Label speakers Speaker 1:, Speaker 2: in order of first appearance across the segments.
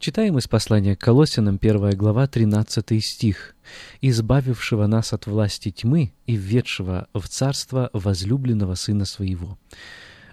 Speaker 1: Читаем из послания к Колосинам, 1 глава, 13 стих. «Избавившего нас от власти тьмы и введшего в царство возлюбленного Сына Своего».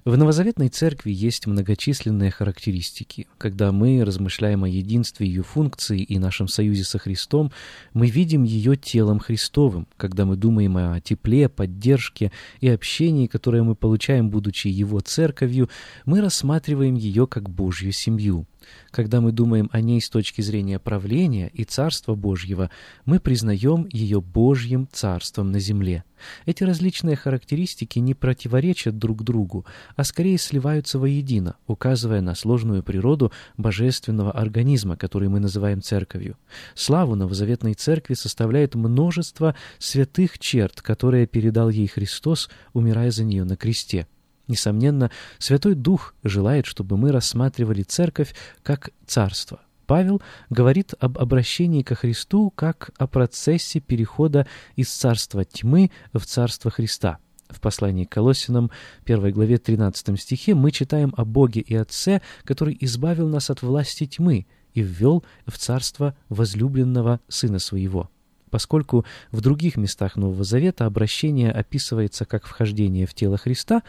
Speaker 1: В новозаветной церкви есть многочисленные характеристики. Когда мы размышляем о единстве ее функции и нашем союзе со Христом, мы видим ее телом Христовым. Когда мы думаем о тепле, поддержке и общении, которое мы получаем, будучи его церковью, мы рассматриваем ее как Божью семью. Когда мы думаем о ней с точки зрения правления и Царства Божьего, мы признаем ее Божьим Царством на земле. Эти различные характеристики не противоречат друг другу, а скорее сливаются воедино, указывая на сложную природу божественного организма, который мы называем Церковью. Славу Новозаветной Церкви составляет множество святых черт, которые передал ей Христос, умирая за нее на кресте. Несомненно, Святой Дух желает, чтобы мы рассматривали Церковь как царство. Павел говорит об обращении ко Христу как о процессе перехода из царства тьмы в царство Христа. В послании к Колоссянам, 1 главе 13 стихе, мы читаем о Боге и Отце, который избавил нас от власти тьмы и ввел в царство возлюбленного Сына Своего поскольку в других местах Нового Завета обращение описывается как вхождение в тело Христа,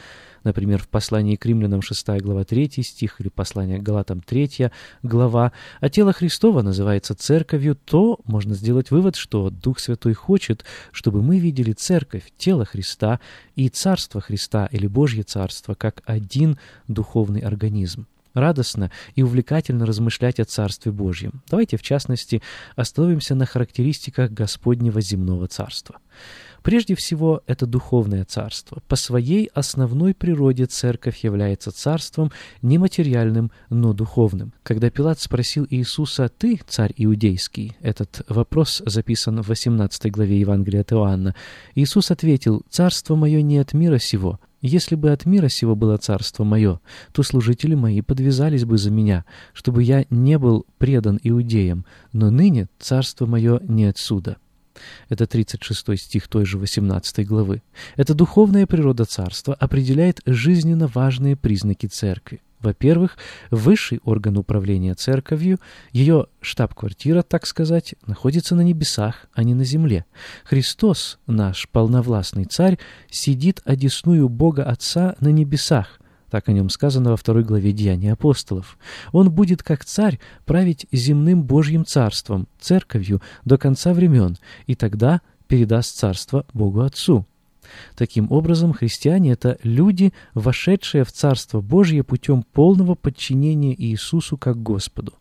Speaker 1: например, в послании к римлянам 6 глава 3 стих или послание к галатам 3 глава, а тело Христова называется церковью, то можно сделать вывод, что Дух Святой хочет, чтобы мы видели церковь, тело Христа и царство Христа или Божье царство как один духовный организм радостно и увлекательно размышлять о Царстве Божьем. Давайте, в частности, остановимся на характеристиках Господнего земного царства. Прежде всего, это духовное царство. По своей основной природе церковь является царством нематериальным, но духовным. Когда Пилат спросил Иисуса «Ты царь иудейский?» Этот вопрос записан в 18 главе Евангелия от Иоанна. Иисус ответил «Царство мое не от мира сего, если бы от мира сего было царство мое, то служители мои подвязались бы за меня, чтобы я не был предан иудеям, но ныне царство мое не отсюда». Это 36 стих той же 18 главы. Эта духовная природа царства определяет жизненно важные признаки церкви. Во-первых, высший орган управления церковью, ее штаб-квартира, так сказать, находится на небесах, а не на земле. Христос, наш полновластный царь, сидит одесную Бога Отца на небесах, так о нем сказано во второй главе Деяний апостолов. Он будет, как царь, править земным Божьим царством, церковью, до конца времен, и тогда передаст царство Богу Отцу. Таким образом, христиане — это люди, вошедшие в Царство Божье путем полного подчинения Иисусу как Господу.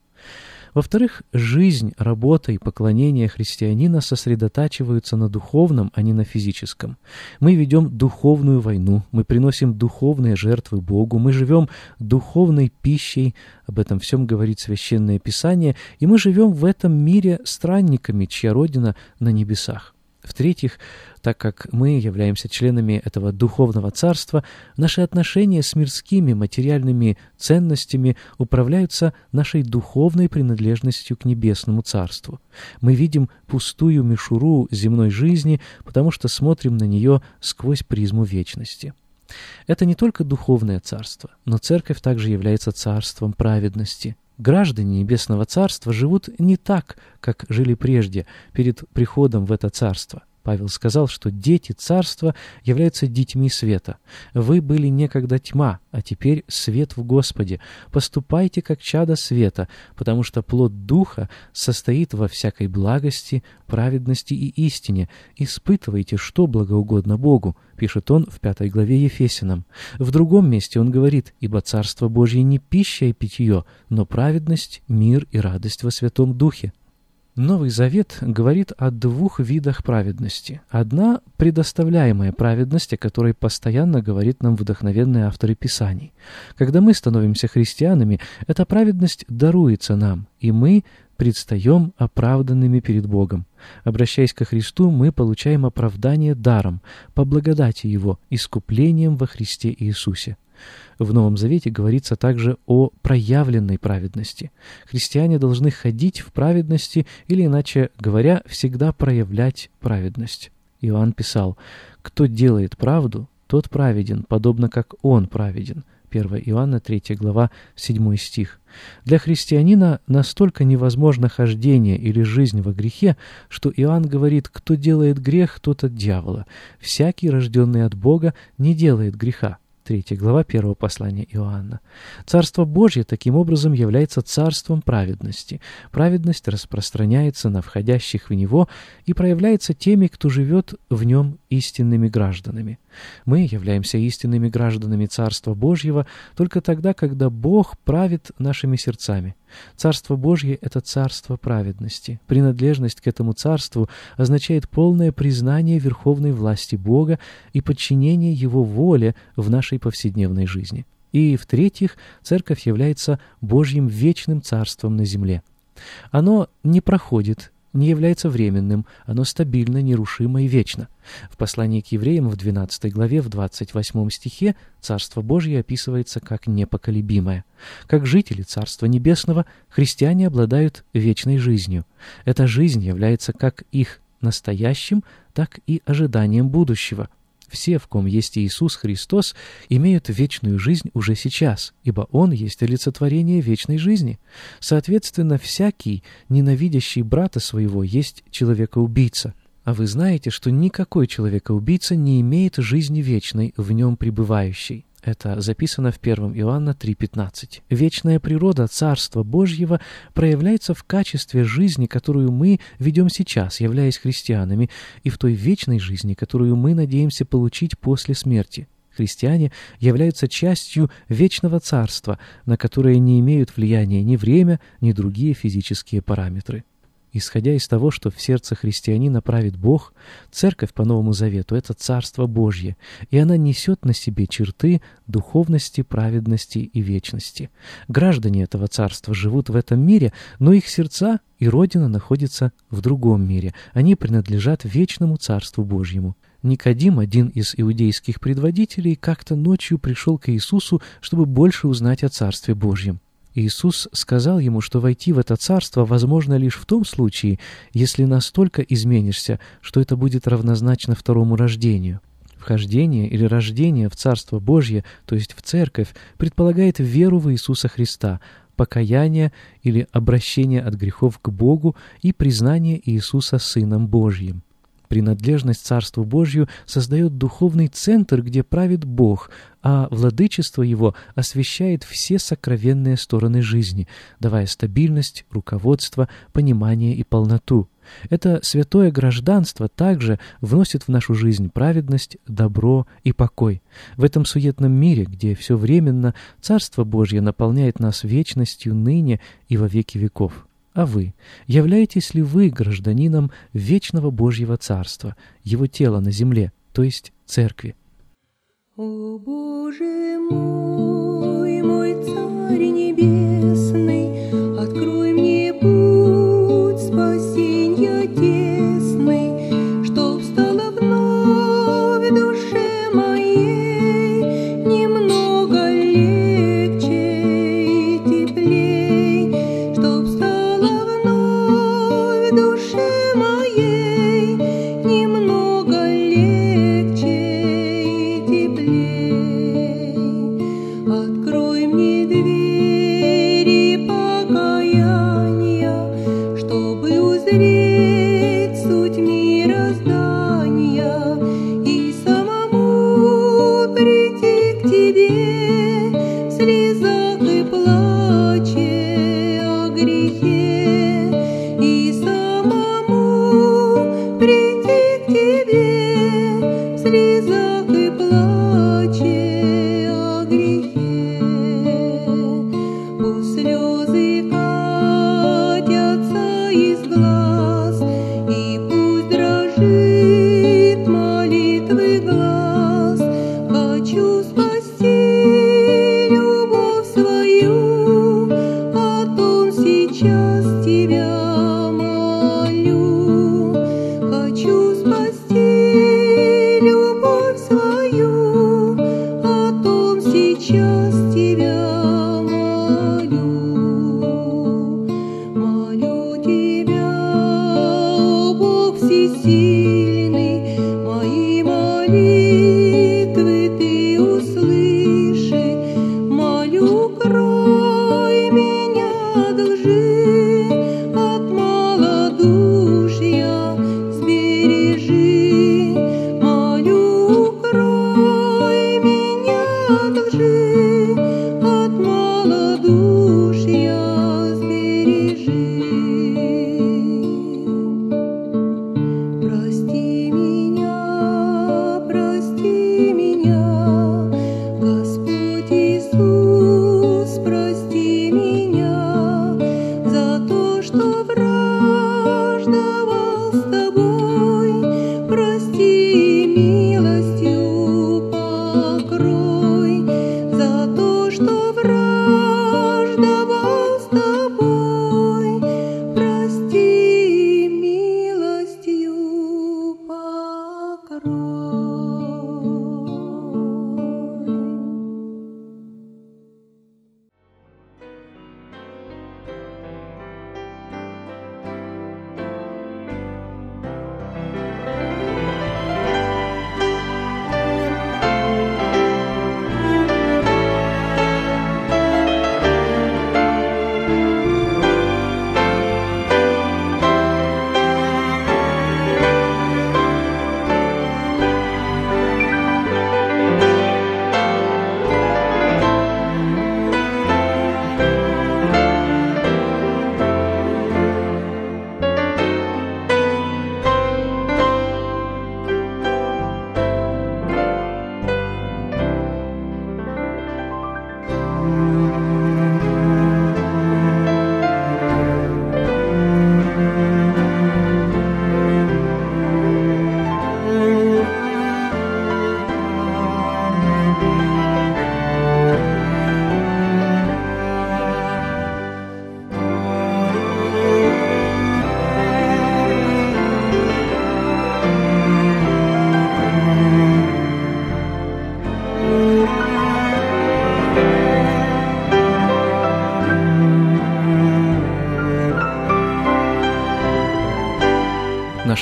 Speaker 1: Во-вторых, жизнь, работа и поклонение христианина сосредотачиваются на духовном, а не на физическом. Мы ведем духовную войну, мы приносим духовные жертвы Богу, мы живем духовной пищей, об этом всем говорит Священное Писание, и мы живем в этом мире странниками, чья родина на небесах. В-третьих, так как мы являемся членами этого духовного царства, наши отношения с мирскими материальными ценностями управляются нашей духовной принадлежностью к небесному царству. Мы видим пустую мишуру земной жизни, потому что смотрим на нее сквозь призму вечности. Это не только духовное царство, но церковь также является царством праведности – Граждане Небесного Царства живут не так, как жили прежде, перед приходом в это царство. Павел сказал, что дети царства являются детьми света. Вы были некогда тьма, а теперь свет в Господе. Поступайте как чада света, потому что плод Духа состоит во всякой благости, праведности и истине. Испытывайте, что благоугодно Богу, пишет он в пятой главе Ефесянам. В другом месте он говорит, «Ибо Царство Божье не пища и питье, но праведность, мир и радость во Святом Духе». Новый Завет говорит о двух видах праведности. Одна – предоставляемая праведность, о которой постоянно говорит нам вдохновенные авторы Писаний. Когда мы становимся христианами, эта праведность даруется нам, и мы предстаем оправданными перед Богом. Обращаясь ко Христу, мы получаем оправдание даром, по благодати Его, искуплением во Христе Иисусе. В Новом Завете говорится также о проявленной праведности. Христиане должны ходить в праведности или, иначе говоря, всегда проявлять праведность. Иоанн писал, «Кто делает правду, тот праведен, подобно как он праведен». 1 Иоанна 3 глава 7 стих. Для христианина настолько невозможно хождение или жизнь во грехе, что Иоанн говорит, кто делает грех, тот от дьявола. Всякий, рожденный от Бога, не делает греха. 3 глава 1 послания Иоанна. Царство Божье таким образом является царством праведности. Праведность распространяется на входящих в него и проявляется теми, кто живет в нем истинными гражданами. Мы являемся истинными гражданами Царства Божьего только тогда, когда Бог правит нашими сердцами. Царство Божье — это царство праведности. Принадлежность к этому царству означает полное признание верховной власти Бога и подчинение Его воле в нашей повседневной жизни. И, в-третьих, Церковь является Божьим вечным царством на земле. Оно не проходит не является временным, оно стабильно, нерушимо и вечно. В послании к евреям в 12 главе, в 28 стихе, Царство Божье описывается как непоколебимое. Как жители Царства Небесного, христиане обладают вечной жизнью. Эта жизнь является как их настоящим, так и ожиданием будущего. Все, в ком есть Иисус Христос, имеют вечную жизнь уже сейчас, ибо Он есть олицетворение вечной жизни. Соответственно, всякий, ненавидящий брата своего, есть человека-убийца. А вы знаете, что никакой человека-убийца не имеет жизни вечной в нем пребывающей. Это записано в 1 Иоанна 3.15. Вечная природа Царства Божьего проявляется в качестве жизни, которую мы ведем сейчас, являясь христианами, и в той вечной жизни, которую мы надеемся получить после смерти. Христиане являются частью вечного царства, на которое не имеют влияния ни время, ни другие физические параметры. Исходя из того, что в сердце христианина правит Бог, Церковь по Новому Завету — это Царство Божье, и она несет на себе черты духовности, праведности и вечности. Граждане этого Царства живут в этом мире, но их сердца и Родина находятся в другом мире. Они принадлежат вечному Царству Божьему. Никодим, один из иудейских предводителей, как-то ночью пришел к Иисусу, чтобы больше узнать о Царстве Божьем. Иисус сказал ему, что войти в это царство возможно лишь в том случае, если настолько изменишься, что это будет равнозначно второму рождению. Вхождение или рождение в Царство Божье, то есть в Церковь, предполагает веру в Иисуса Христа, покаяние или обращение от грехов к Богу и признание Иисуса Сыном Божьим. Принадлежность Царству Божью создает духовный центр, где правит Бог, а владычество Его освещает все сокровенные стороны жизни, давая стабильность, руководство, понимание и полноту. Это святое гражданство также вносит в нашу жизнь праведность, добро и покой. В этом суетном мире, где все временно, Царство Божье наполняет нас вечностью ныне и во веки веков. А вы? Являетесь ли вы гражданином вечного Божьего Царства, его тела на земле, то есть Церкви?
Speaker 2: О Боже мой, мой Царь слезах и плаче